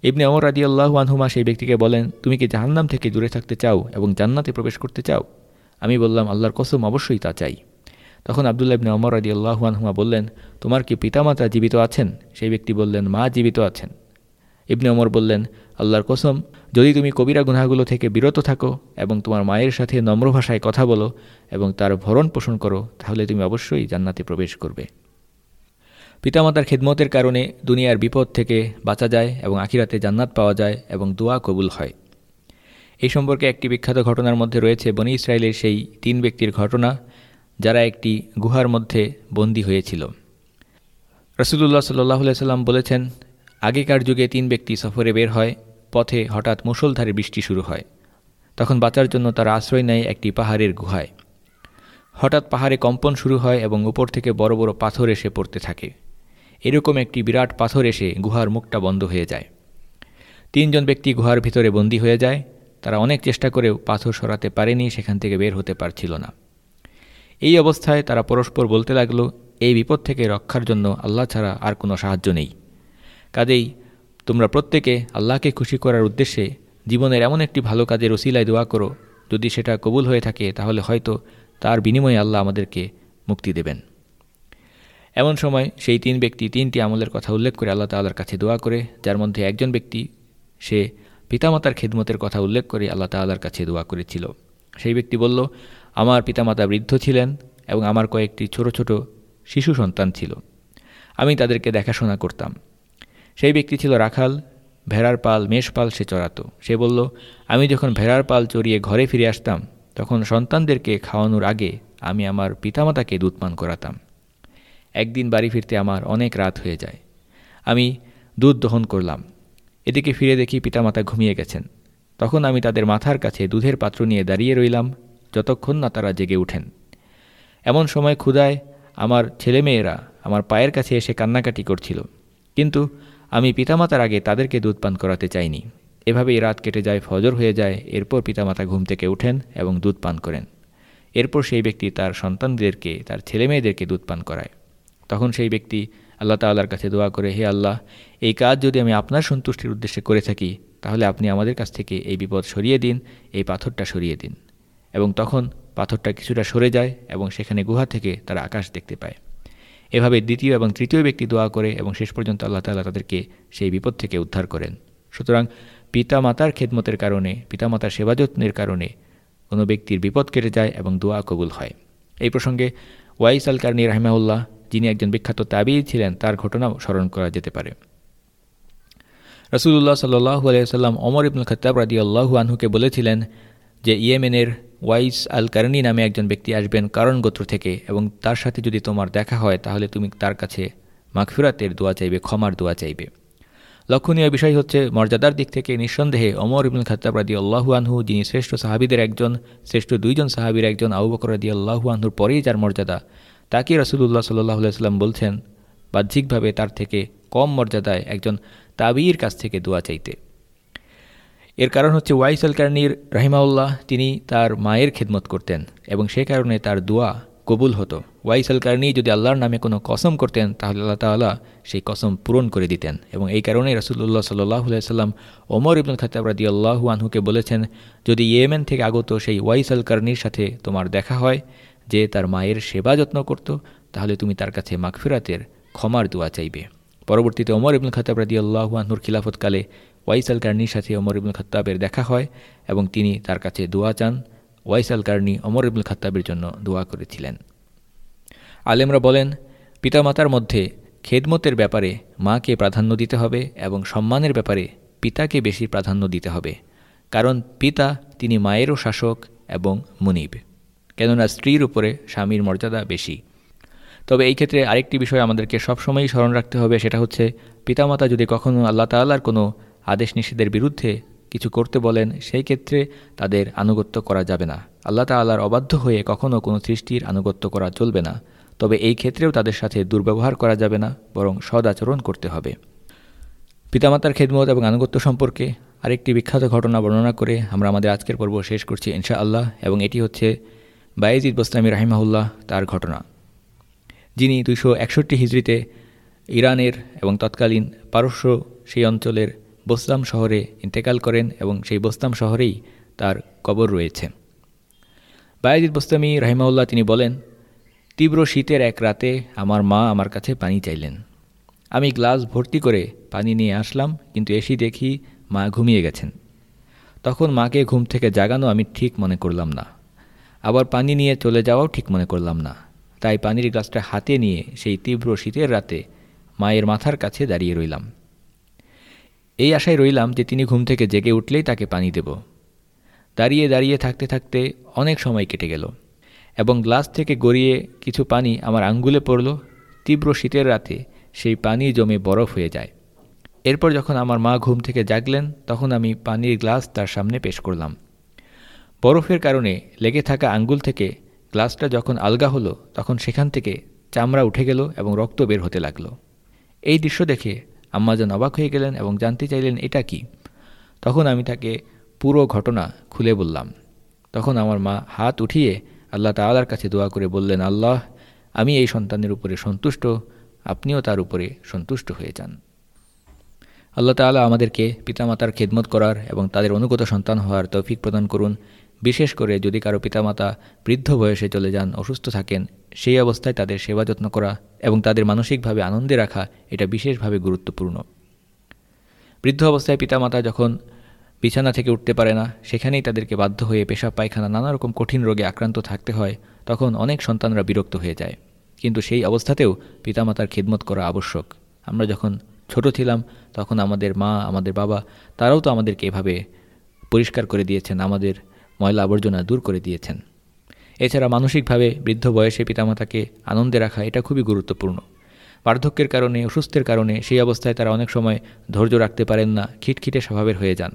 Speaker 2: ইবনে অমর রাদি আল্লাহ আনহুমা সেই ব্যক্তিকে বলেন, তুমি কি জাহান্নাম থেকে দূরে থাকতে চাও এবং জান্নাতে প্রবেশ করতে চাও? আমি বললাম, আল্লাহর কসম অবশ্যই তা চাই। তখন আবদুল্লাহ ইবনে অমর রাদি আল্লাহ আনহুমা বললেন, তোমার কি পিতামাতা জীবিত আছেন? সেই ব্যক্তি বললেন, মা জীবিত আছেন। ইবনে অমর বললেন, আল্লাহর কসম, যদি তুমি কবিরা গুনাগুলো থেকে বিরত থাকো এবং তোমার মায়ের সাথে নম্র ভাষায় কথা বলো এবং তার ভরণ পোষণ করো, তাহলে তুমি অবশ্যই জান্নাতে প্রবেশ করবে। পিতামাতার খেদমতের কারণে দুনিয়ার বিপদ থেকে বাঁচা যায় এবং আখিরাতে জান্নাত পাওয়া যায় এবং দোয়া কবুল হয়। এই সম্পর্কে একটি বিখ্যাত ঘটনার মধ্যে রয়েছে বনি ইসরায়েলের সেই তিন ব্যক্তির ঘটনা, যারা একটি গুহার মধ্যে বন্দী হয়েছিল। রসুল্লাহ সাল্লাহ সাল্লাম বলেছেন, আগেকার যুগে তিন ব্যক্তি সফরে বের হয়, পথে হঠাৎ মুসলধারে বৃষ্টি শুরু হয়। তখন বাঁচার জন্য তারা আশ্রয় নেয় একটি পাহাড়ের গুহায়। হঠাৎ পাহাড়ে কম্পন শুরু হয় এবং উপর থেকে বড় বড় পাথর এসে পড়তে থাকে। এরকম একটি বিরাট পাথর এসে গুহার মুখটা বন্ধ হয়ে যায়। তিনজন ব্যক্তি গুহার ভিতরে বন্দী হয়ে যায়। তারা অনেক চেষ্টা করেও পাথর সরাতে পারেনি, সেখান থেকে বের হতে পারছিল না। এই অবস্থায় তারা পরস্পর বলতে লাগল, এই বিপদ থেকে রক্ষার জন্য আল্লাহ ছাড়া আর কোনো সাহায্য নেই। কাজেই তোমরা প্রত্যেকে আল্লাহকে খুশি করার উদ্দেশ্যে জীবনের এমন একটি ভালো কাজের ওসিলায় দোয়া করো। যদি সেটা কবুল হয়ে থাকে, তাহলে হয়তো তার বিনিময়ে আল্লাহ আমাদেরকে মুক্তি দেবেন। এমন সময় সেই তিন ব্যক্তি তিনটি আমলের কথা উল্লেখ করে আল্লাহ তাল্লার কাছে দোয়া করে, যার মধ্যে একজন ব্যক্তি, সে পিতামাতার খেদমতের কথা উল্লেখ করে আল্লাহ তাল্লার কাছে দোয়া করেছিল। সেই ব্যক্তি বলল, আমার পিতামাতা বৃদ্ধ ছিলেন এবং আমার কয়েকটি ছোট ছোট শিশু সন্তান ছিল। আমি তাদেরকে দেখাশোনা করতাম। সেই ব্যক্তি ছিল রাখাল, ভেড়ার পাল, মেষ পাল, সে চড়াতো। সে বলল, আমি যখন ভেড়ার পাল চড়িয়ে ঘরে ফিরে আসতাম, তখন সন্তানদেরকে খাওয়ানোর আগে আমি আমার পিতামাতাকে দুধ পান করাতাম। একদিন বাড়ি ফিরতে আমার অনেক রাত হয়ে যায়। আমি দুধ দহন করলাম। এদিকে ফিরে দেখি পিতামাতা ঘুমিয়ে গেছেন। তখন আমি তাদের মাথার কাছে দুধের পাত্র নিয়ে দাঁড়িয়ে রইলাম, যতক্ষণ না তারা জেগে উঠেন। এমন সময় ক্ষুদায় আমার ছেলেমেয়েরা আমার পায়ের কাছে এসে কান্নাকাটি করছিল। কিন্তু আমি পিতামাতার আগে তাদেরকে দুধ পান করাতে চাইনি। এভাবেই রাত কেটে যায়, ফজর হয়ে যায়, এরপর পিতামাতা ঘুম থেকে উঠেন এবং দুধ পান করেন। এরপর সেই ব্যক্তি তার সন্তানদেরকে, তার ছেলেমেয়েদেরকে দুধ পান করায়। তখন সেই ব্যক্তি আল্লাহ তাল্লার কাছে দোয়া করে, হে আল্লাহ, এই কাজ যদি আমি আপনার সন্তুষ্টির উদ্দেশ্যে করে থাকি, তাহলে আপনি আমাদের কাছ থেকে এই বিপদ সরিয়ে দিন, এই পাথরটা সরিয়ে দিন। এবং তখন পাথরটা কিছুটা সরে যায় এবং সেখানে গুহা থেকে তারা আকাশ দেখতে পায়। এভাবে দ্বিতীয় এবং তৃতীয় ব্যক্তি দোয়া করে এবং শেষ পর্যন্ত আল্লাহ তাল্লাহ তাদেরকে সেই বিপদ থেকে উদ্ধার করেন। সুতরাং পিতা মাতার খেদমতের কারণে, পিতামাতার সেবাযত্নের কারণে কোনো ব্যক্তির বিপদ কেটে যায় এবং দোয়া কবুল হয়। এই প্রসঙ্গে ওয়াইস আল কারনি রাহমাউল্লাহ যিনি একজন বিখ্যাত তাবি ছিলেন, তার ঘটনাও স্মরণ করা যেতে পারে। রসুল্লাহ সাল্লাহ আলিয়াল্লাম অমর ইবনুল খত্তাব রাদি আল্লাহু আনহুকে বলেছিলেন যে, ইয়েমেনের ওয়াইস আল কারনি নামে একজন ব্যক্তি আসবেন কারণ গোত্র থেকে এবং তার সাথে যদি তোমার দেখা হয়, তাহলে তুমি তার কাছে মাগফিরাতের দোয়া চাইবে, ক্ষমার দোয়া চাইবে। লক্ষণীয় বিষয় হচ্ছে, মর্যাদার দিক থেকে নিঃসন্দেহে অমর ইবুল খাত্তাব রাদি আল্লাহু আনহু, যিনি শ্রেষ্ঠ সাহাবিদের একজন, শ্রেষ্ঠ দুইজন সাহাবির একজন, আবু বকর রাদি আল্লাহু আনহুর পরেই যার মর্যাদা তাকে রসুল্লাহ সাল্লাহ সাল্লাম বলছেন? বাহ্যিকভাবে তার থেকে কম মর্যাদায় একজন তাবির কাছ থেকে দোয়া চাইতে। এর কারণ হচ্ছে ওয়াইস আল কারনির রাহিমাউল্লাহ তিনি তার মায়ের খেদমত করতেন এবং সে কারণে তার দোয়া কবুল হতো। ওয়াইস আল কারনি যদি আল্লাহর নামে কোনো কসম করতেন, তাহলে আল্লাহ তাল্লাহ সেই কসম পূরণ করে দিতেন এবং এই কারণেই রসুল্লাহ সাল্লাহ সাল্লাম ওমর ইবনুল খতাব আল্লাহু আনহুকে বলেছেন, যদি ইয়েমেন থেকে আগত সেই ওয়াইস আল কারনির সাথে তোমার দেখা হয় যে তার মায়ের সেবা যত্ন করত, তাহলে তুমি তার কাছে মাগফিরাতের ক্ষমার দোয়া চাইবে। পরবর্তীতে ওমর ইবুল খতাব রাদি আল্লাহু আনহুর খিলাফতকালে ওয়াইস আল কার্নির সাথে ওমর ইবুল খত্তাবের দেখা হয় এবং তিনি তার কাছে দোয়া চান। ওয়াইস আল কার্নি ওমর ইবুল খত্তাবের জন্য দোয়া করেছিলেন। আলেমরা বলেন, পিতামাতার মধ্যে খেদমতের ব্যাপারে মাকে প্রাধান্য দিতে হবে এবং সম্মানের ব্যাপারে পিতাকে বেশি প্রাধান্য দিতে হবে। কারণ পিতা তিনি মায়েরও শাসক এবং মুনিব। কেননা স্ত্রীর উপরে স্বামীর মর্যাদা বেশি। তবে এই ক্ষেত্রে আরেকটি বিষয় আমাদেরকে সবসময়ই স্মরণ রাখতে হবে, সেটা হচ্ছে পিতামাতা যদি কখনও আল্লাহ তাল্লার কোনো আদেশ নিষেধের বিরুদ্ধে কিছু করতে বলেন, সেই ক্ষেত্রে তাদের আনুগত্য করা যাবে না। আল্লাহ তাল্লাহর অবাধ্য হয়ে কখনও কোনো সৃষ্টির আনুগত্য করা চলবে না। তবে এই ক্ষেত্রেও তাদের সাথে দুর্ব্যবহার করা যাবে না, বরং সদাচরণ করতে হবে। পিতামাতার খেদমত এবং আনুগত্য সম্পর্কে আরেকটি বিখ্যাত ঘটনা বর্ণনা করে আমরা আমাদের আজকের পর্ব শেষ করছি ইনশা আল্লাহ এবং এটি হচ্ছে বায়েজিদ বোস্তামি রাহিমাহুল্লাহ তার ঘটনা। যিনি দুশো একষট্টি হিজড়িতে ইরানের এবং তৎকালীন পারস্য সেই অঞ্চলের বোস্তাম শহরে ইন্তেকাল করেন এবং সেই বোস্তাম শহরেই তার কবর রয়েছে। বায়াজিদ বোস্তামি রাহিমাউল্লাহ তিনি বলেন, তীব্র শীতের এক রাতে আমার মা আমার কাছে পানি চাইলেন। আমি গ্লাস ভর্তি করে পানি নিয়ে আসলাম, কিন্তু এসি দেখি মা ঘুমিয়ে গেছেন। তখন মাকে ঘুম থেকে জাগানো আমি ঠিক মনে করলাম না। আবার পানি নিয়ে চলে যাওয়াও ঠিক মনে করলাম না। তাই পানির গ্লাসটা হাতে নিয়ে সেই তীব্র শীতের রাতে মায়ের মাথার কাছে দাঁড়িয়ে রইলাম। এই আশায় রইলাম যে তিনি ঘুম থেকে জেগে উঠলেই তাকে পানি দেব। দাঁড়িয়ে দাঁড়িয়ে থাকতে থাকতে অনেক সময় কেটে গেল এবং গ্লাস থেকে গড়িয়ে কিছু পানি আমার আঙ্গুলে পড়ল। তীব্র শীতের রাতে সেই পানি জমে বরফ হয়ে যায়। এরপর যখন আমার মা ঘুম থেকে জাগলেন, তখন আমি পানির গ্লাস তার সামনে পেশ করলাম। বরফের কারণে লেগে থাকা আঙ্গুল থেকে গ্লাসটা যখন আলগা হলো, তখন সেখান থেকে চামড়া উঠে গেল এবং রক্ত বের হতে লাগল। এই দৃশ্য দেখে আম্মাজান অবাক হয়ে গেলেন এবং জানতে চাইলেন, এটা কি? তখন আমি তাকে পুরো ঘটনা খুলে বললাম। তখন আমার মা হাত উঠিয়ে আল্লাহ তালার কাছে দোয়া করে বললেন, আল্লাহ, আমি এই সন্তানের উপরে সন্তুষ্ট, আপনিও তার উপরে সন্তুষ্ট হয়ে যান। আল্লাহ তাআলা আমাদেরকে পিতামাতার খেদমত করার এবং তাদের অনুগত সন্তান হওয়ার তৌফিক প্রদান করুন। বিশেষ করে যদি কারও পিতামাতা বৃদ্ধ বয়সে চলে যান, অসুস্থ থাকেন, সেই অবস্থায় তাদের সেবা যত্ন করা এবং তাদের মানসিকভাবে আনন্দে রাখা এটা বিশেষভাবে গুরুত্বপূর্ণ। বৃদ্ধ অবস্থায় পিতামাতা যখন বিছানা থেকে উঠতে পারে না, সেখানেই তাদেরকে বাধ্য হয়ে পেশা পায়খানা নানা রকম কঠিন রোগে আক্রান্ত থাকতে হয়, তখন অনেক সন্তানরা বিরক্ত হয়ে যায়। কিন্তু সেই অবস্থাতেও পিতামাতার খেদমত করা আবশ্যক। আমরা যখন ছোট ছিলাম, তখন আমাদের মা, আমাদের বাবা, তারাও তো আমাদেরকে এভাবে পরিষ্কার করে দিয়েছেন, আমাদের ময়লা আবর্জনা দূর করে দিয়েছেন। এছাড়া মানসিকভাবে বৃদ্ধ বয়সে পিতামাতাকে আনন্দে রাখা এটা খুবই গুরুত্বপূর্ণ। বার্ধক্যের কারণে, অসুস্থের কারণে সেই অবস্থায় তারা অনেক সময় ধৈর্য রাখতে পারেন না, খিটখিটে স্বভাবের হয়ে যান,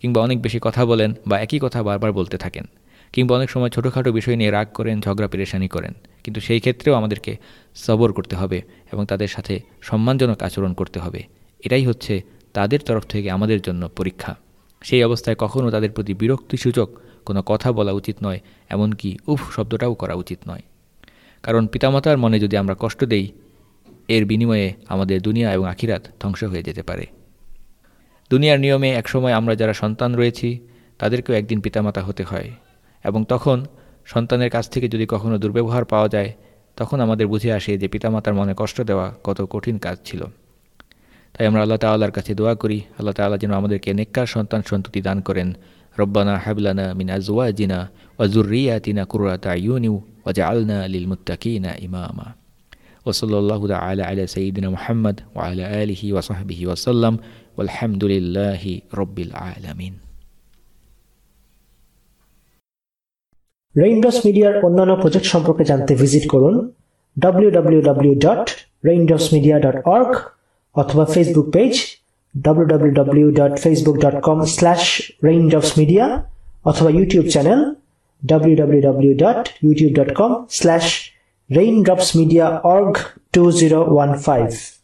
Speaker 2: কিংবা অনেক বেশি কথা বলেন বা একই কথা বারবার বলতে থাকেন, কিংবা অনেক সময় ছোটোখাটো বিষয় নিয়ে রাগ করেন, ঝগড়া, পেরেশানি করেন। কিন্তু সেই ক্ষেত্রেও আমাদেরকে সবর করতে হবে এবং তাদের সাথে সম্মানজনক আচরণ করতে হবে। এটাই হচ্ছে তাদের তরফ থেকে আমাদের জন্য পরীক্ষা। সেই অবস্থায় কখনও তাদের প্রতি বিরক্তিসূচক কোনো কথা বলা উচিত নয়, এমনকি উফ শব্দটাও করা উচিত নয়। কারণ পিতামাতার মনে যদি আমরা কষ্ট দেই, এর বিনিময়ে আমাদের দুনিয়া এবং আখিরাত ধ্বংস হয়ে যেতে পারে। দুনিয়ার নিয়মে একসময় আমরা যারা সন্তান রয়েছি, তাদেরকেও একদিন পিতামাতা হতে হয়। এবং তখন সন্তানের কাছ থেকে যদি কখনো দুর্ব্যবহার পাওয়া যায়, তখন আমাদের বুঝে আসে যে পিতামাতার মনে কষ্ট দেওয়া কত কঠিন কাজ ছিল। তাই আমরা আল্লাহ তাল্লার কাছে দোয়া করি, আল্লাহ তাল্লাহ যেন আমাদেরকে নেককার সন্তান সন্ততি দান করেন রব্বানা হাবলানা মিন আজওয়াজিনা ওয়াজুরিয়াতিনা কুরাতা ইউনিউ ওয়াজআলনা লিল মুত্তাকিনা ইমামা ওসল্লাহ আলা আলা সঈদিনা মোহাম্মদ ওয়ালা আলহি ওয়াসাহবিহি ওয়াসাল্লাম আলহামদুলিল্লাহি রব্বিল আলামিন
Speaker 3: রেইনড্রপস মিডিয়ার অন্যান্য প্রজেক্ট সম্পর্কে জানতে ভিজিট করুন www.raindropsmedia.org অথবা ফেসবুক পেজ www.facebook.com/raindropsmedia অথবা ইউটিউব চ্যানেল www.youtube.com/raindropsmediaorg2015